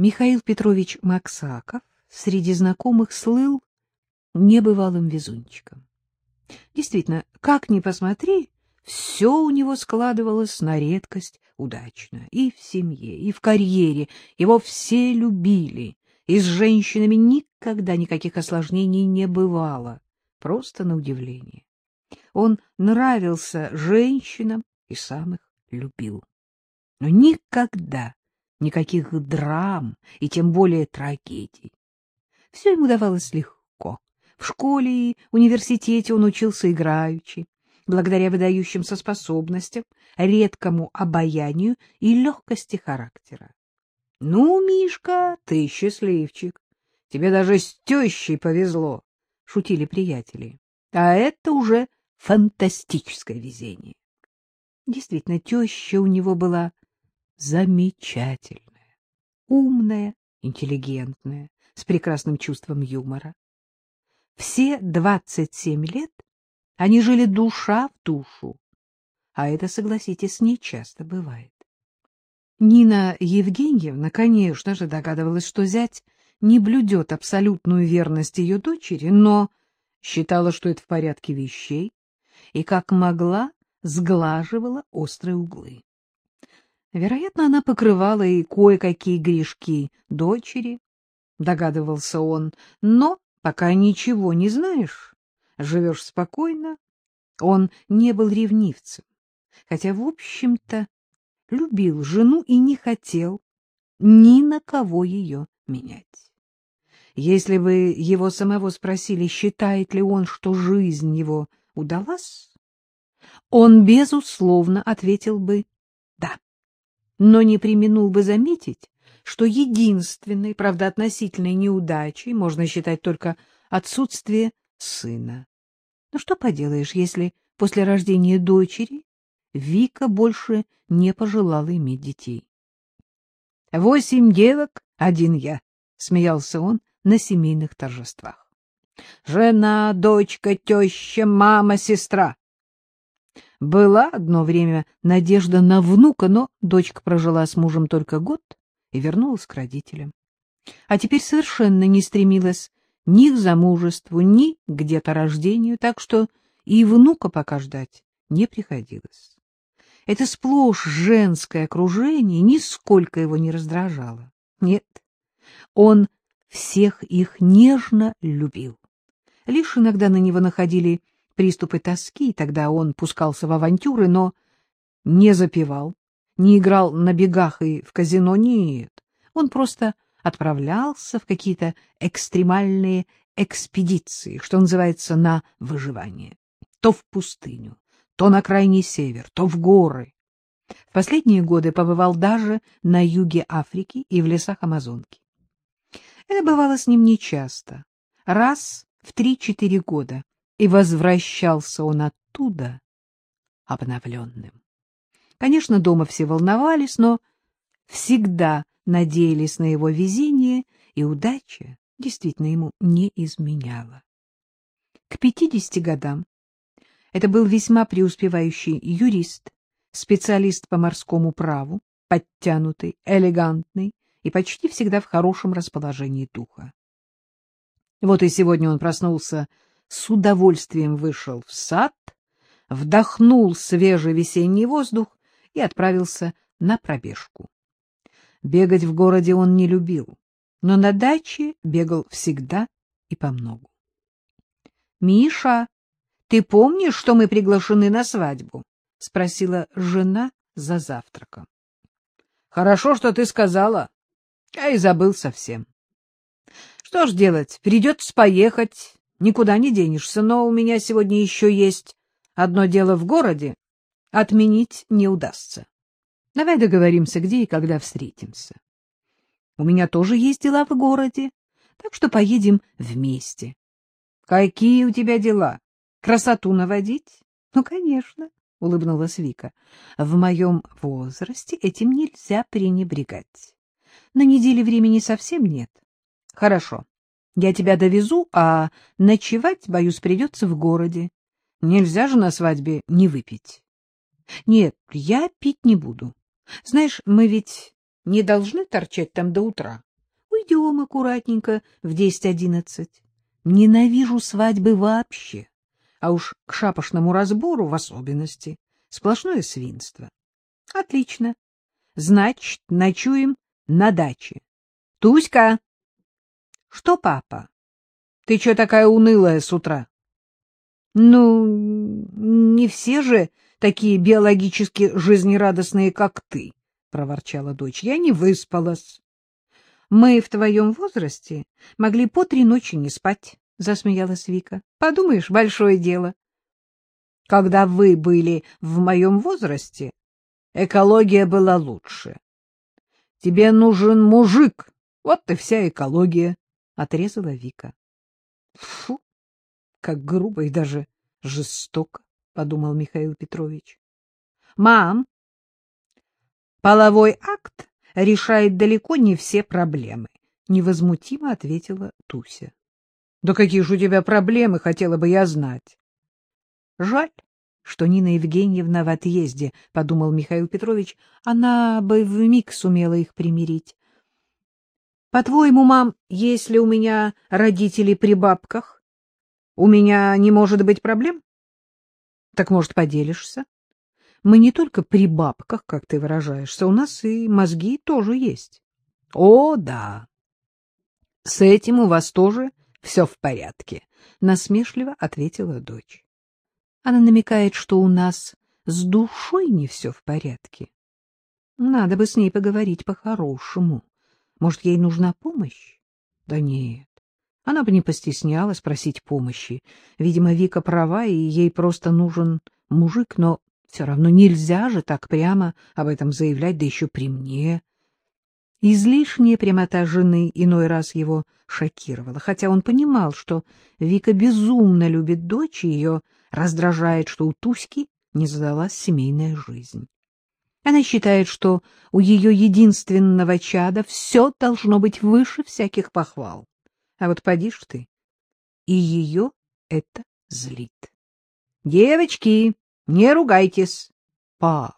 Михаил Петрович Максаков среди знакомых слыл небывалым везунчиком. Действительно, как ни посмотри, все у него складывалось на редкость удачно. И в семье, и в карьере. Его все любили. И с женщинами никогда никаких осложнений не бывало. Просто на удивление. Он нравился женщинам и сам их любил. Но никогда никаких драм и тем более трагедий. Все ему давалось легко. В школе и университете он учился играючи, благодаря выдающимся способностям, редкому обаянию и легкости характера. — Ну, Мишка, ты счастливчик. Тебе даже с тещей повезло, — шутили приятели. А это уже фантастическое везение. Действительно, теща у него была замечательная, умная, интеллигентная, с прекрасным чувством юмора. Все двадцать семь лет они жили душа в душу, а это, согласитесь, нечасто бывает. Нина Евгеньевна, конечно же, догадывалась, что зять не блюдет абсолютную верность ее дочери, но считала, что это в порядке вещей, и как могла сглаживала острые углы. Вероятно, она покрывала и кое-какие грешки дочери, догадывался он, но пока ничего не знаешь, живешь спокойно. Он не был ревнивцем, хотя, в общем-то, любил жену и не хотел ни на кого ее менять. Если бы его самого спросили, считает ли он, что жизнь его удалась, он, безусловно, ответил бы но не применул бы заметить, что единственной, правда, относительной неудачей можно считать только отсутствие сына. Ну что поделаешь, если после рождения дочери Вика больше не пожелала иметь детей. — Восемь девок, один я, — смеялся он на семейных торжествах. — Жена, дочка, теща, мама, сестра. Была одно время надежда на внука, но дочка прожила с мужем только год и вернулась к родителям. А теперь совершенно не стремилась ни к замужеству, ни к деторождению, так что и внука пока ждать не приходилось. Это сплошь женское окружение нисколько его не раздражало. Нет, он всех их нежно любил. Лишь иногда на него находили приступы тоски, тогда он пускался в авантюры, но не запивал, не играл на бегах и в казино, нет. Он просто отправлялся в какие-то экстремальные экспедиции, что называется, на выживание. То в пустыню, то на крайний север, то в горы. В последние годы побывал даже на юге Африки и в лесах Амазонки. Это бывало с ним нечасто, раз в три-четыре года, и возвращался он оттуда обновленным. Конечно, дома все волновались, но всегда надеялись на его везение, и удача действительно ему не изменяла. К пятидесяти годам это был весьма преуспевающий юрист, специалист по морскому праву, подтянутый, элегантный и почти всегда в хорошем расположении духа. Вот и сегодня он проснулся, с удовольствием вышел в сад, вдохнул свежий весенний воздух и отправился на пробежку. Бегать в городе он не любил, но на даче бегал всегда и помногу. — Миша, ты помнишь, что мы приглашены на свадьбу? — спросила жена за завтраком. — Хорошо, что ты сказала. Я и забыл совсем. Что ж делать, придется поехать, никуда не денешься, но у меня сегодня еще есть одно дело в городе, отменить не удастся. Давай договоримся, где и когда встретимся. У меня тоже есть дела в городе, так что поедем вместе. Какие у тебя дела? Красоту наводить? Ну, конечно, улыбнулась Вика. В моем возрасте этим нельзя пренебрегать. На неделе времени совсем нет. Хорошо. Я тебя довезу, а ночевать, боюсь, придется в городе. Нельзя же на свадьбе не выпить. Нет, я пить не буду. Знаешь, мы ведь не должны торчать там до утра. Придем аккуратненько в десять-одиннадцать. Ненавижу свадьбы вообще, а уж к шапошному разбору в особенности. Сплошное свинство. Отлично. Значит, ночуем на даче. Туська! Что, папа? Ты что такая унылая с утра? Ну, не все же такие биологически жизнерадостные, как ты, проворчала дочь. Я не выспалась. Мы в твоем возрасте могли по три ночи не спать, засмеялась Вика. Подумаешь, большое дело. Когда вы были в моем возрасте, экология была лучше. Тебе нужен мужик, вот и вся экология, — отрезала Вика. — Фу, как грубо и даже жестоко, — подумал Михаил Петрович. — Мам, половой акт решает далеко не все проблемы, — невозмутимо ответила Туся. — Да какие же у тебя проблемы, хотела бы я знать. — Жаль, что Нина Евгеньевна в отъезде, — подумал Михаил Петрович, — она бы вмиг сумела их примирить. — По-твоему, мам, если у меня родители при бабках, у меня не может быть проблем? — Так, может, поделишься? Мы не только при бабках, как ты выражаешься, у нас и мозги тоже есть. — О, да. С этим у вас тоже все в порядке, — насмешливо ответила дочь. Она намекает, что у нас с душой не все в порядке. Надо бы с ней поговорить по-хорошему. Может, ей нужна помощь? Да нет. Она бы не постеснялась просить помощи. Видимо, Вика права, и ей просто нужен мужик, но все равно нельзя же так прямо об этом заявлять, да еще при мне. Излишняя прямота жены иной раз его шокировала, хотя он понимал, что Вика безумно любит дочь, и ее раздражает, что у Туськи не задалась семейная жизнь. Она считает, что у ее единственного чада все должно быть выше всяких похвал. А вот поди ж ты, и ее это злит. — Девочки, не ругайтесь. — Пап,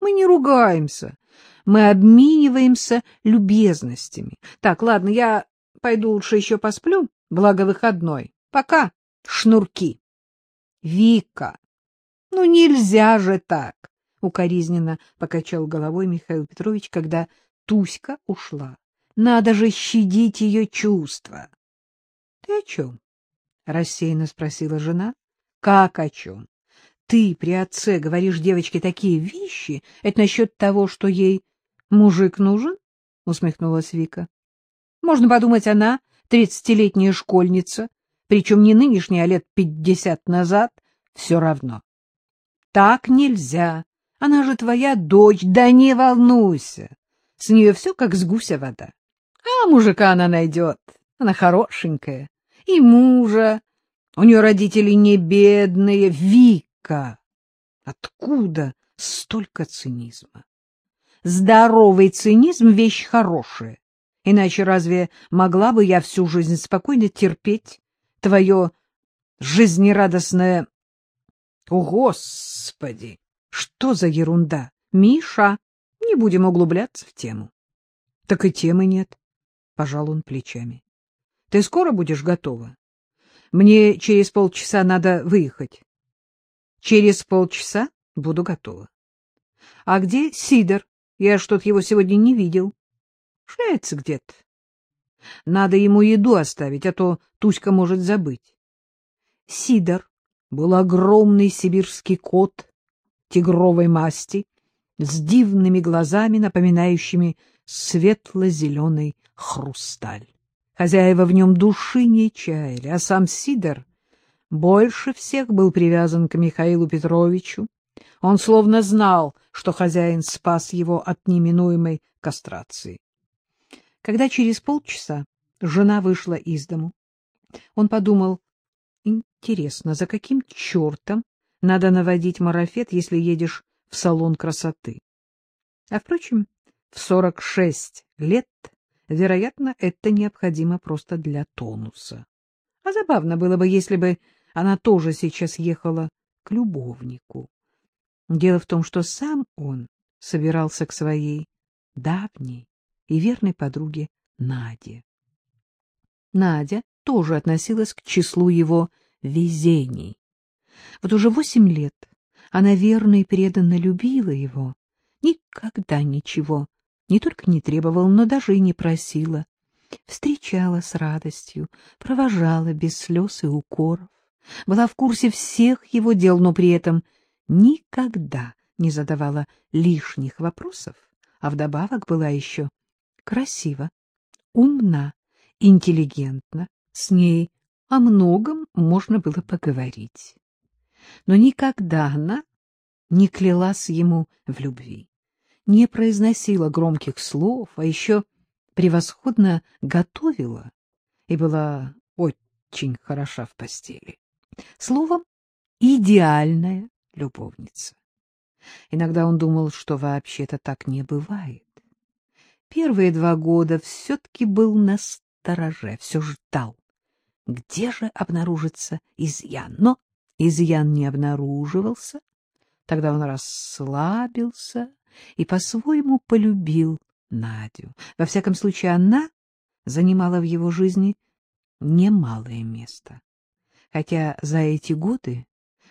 мы не ругаемся. Мы обмениваемся любезностями. Так, ладно, я пойду лучше еще посплю, благо выходной. Пока, шнурки. Вика, ну нельзя же так, укоризненно покачал головой Михаил Петрович, когда Туська ушла. Надо же щадить ее чувства. — Ты о чем? — рассеянно спросила жена. — Как о чем? Ты при отце говоришь девочке такие вещи? Это насчет того, что ей мужик нужен? — усмехнулась Вика. — Можно подумать, она тридцатилетняя школьница, причем не нынешняя, а лет пятьдесят назад, все равно. Так нельзя. Она же твоя дочь, да не волнуйся. С нее все как с гуся вода. А мужика она найдет, она хорошенькая. И мужа. У нее родители не бедные. Вика, откуда столько цинизма? Здоровый цинизм — вещь хорошая. Иначе разве могла бы я всю жизнь спокойно терпеть твое жизнерадостное... О, Господи! Что за ерунда? Миша, не будем углубляться в тему. Так и темы нет. Пожал он плечами. Ты скоро будешь готова? Мне через полчаса надо выехать. Через полчаса буду готова. А где Сидор? Я что-то его сегодня не видел. Шляется где-то. Надо ему еду оставить, а то Туська может забыть. Сидор был огромный сибирский кот тигровой масти с дивными глазами, напоминающими светло-зеленый хрусталь. Хозяева в нем души не чаяли, а сам Сидор больше всех был привязан к Михаилу Петровичу. Он словно знал, что хозяин спас его от неминуемой кастрации. Когда через полчаса жена вышла из дому, он подумал, интересно, за каким чертом надо наводить марафет, если едешь в салон красоты? А, впрочем, в сорок шесть лет, вероятно, это необходимо просто для тонуса. А забавно было бы, если бы она тоже сейчас ехала к любовнику. Дело в том, что сам он собирался к своей давней и верной подруге Наде. Надя тоже относилась к числу его везений. Вот уже восемь лет она верно и преданно любила его, никогда ничего не только не требовала, но даже и не просила, встречала с радостью, провожала без слез и укоров, была в курсе всех его дел, но при этом никогда не задавала лишних вопросов, а вдобавок была еще красива, умна, интеллигентна, с ней о многом можно было поговорить. Но никогда она не клялась ему в любви, не произносила громких слов, а еще превосходно готовила и была очень хороша в постели. Словом, идеальная любовница. Иногда он думал, что вообще-то так не бывает. Первые два года все-таки был на стороже, все ждал, где же обнаружится изъян. Но изъян не обнаруживался. Тогда он расслабился и по-своему полюбил Надю. Во всяком случае, она занимала в его жизни немалое место. Хотя за эти годы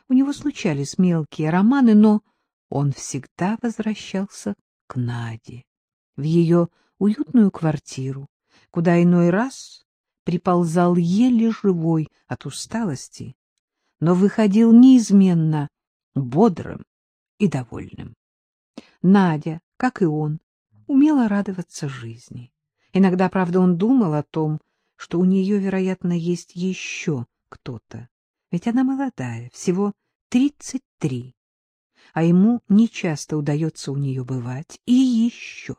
у него случались мелкие романы, но он всегда возвращался к Наде, в ее уютную квартиру, куда иной раз приползал еле живой от усталости, но выходил неизменно бодрым и довольным. Надя, как и он, умела радоваться жизни. Иногда, правда, он думал о том, что у нее, вероятно, есть еще кто-то. Ведь она молодая, всего тридцать три, а ему нечасто удается у нее бывать. И еще.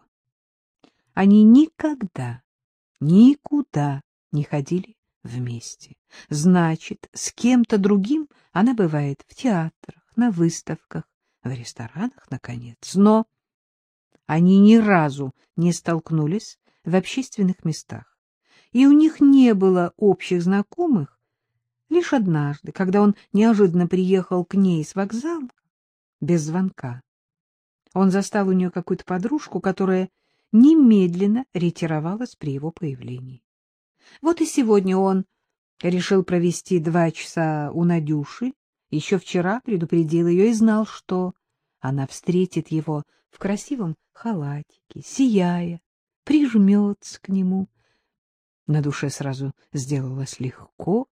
Они никогда, никуда не ходили вместе. Значит, с кем-то другим она бывает в театрах, на выставках, в ресторанах, наконец. Но они ни разу не столкнулись в общественных местах, и у них не было общих знакомых. Лишь однажды, когда он неожиданно приехал к ней с вокзала, без звонка, он застал у нее какую-то подружку, которая немедленно ретировалась при его появлении. Вот и сегодня он решил провести два часа у Надюши, еще вчера предупредил ее и знал, что она встретит его в красивом халатике, сияя, прижмется к нему. На душе сразу сделалось легко.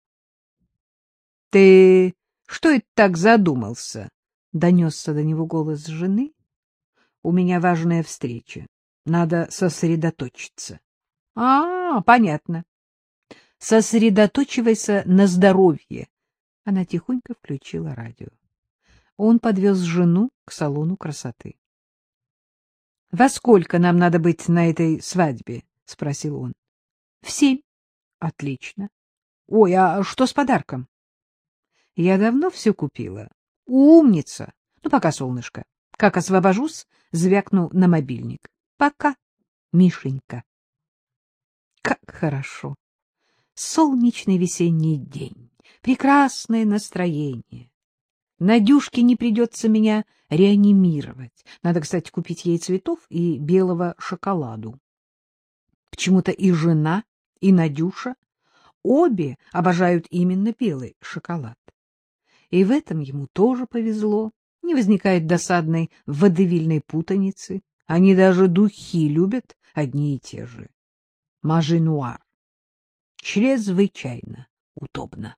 — Ты что это так задумался? — донесся до него голос жены. — У меня важная встреча. Надо сосредоточиться. — А, понятно. Сосредоточивайся на здоровье. Она тихонько включила радио. Он подвез жену к салону красоты. — Во сколько нам надо быть на этой свадьбе? — спросил он. — В семь. — Отлично. — Ой, а что с подарком? — Я давно все купила. — Умница. Ну, пока, солнышко. Как освобожусь, звякну на мобильник. Пока, Мишенька. Как хорошо. Солнечный весенний день, прекрасное настроение. Надюшке не придется меня реанимировать. Надо, кстати, купить ей цветов и белого шоколаду. Почему-то и жена, и Надюша обе обожают именно белый шоколад. И в этом ему тоже повезло. Не возникает досадной водевильной путаницы. Они даже духи любят одни и те же. Мажинуар. Чрезвычайно удобно.